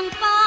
양파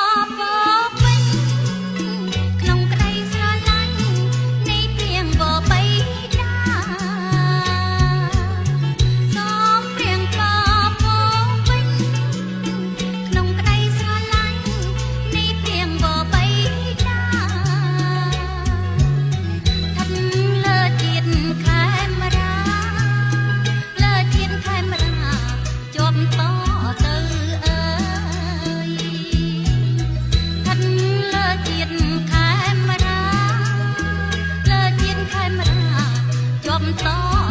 ប់ត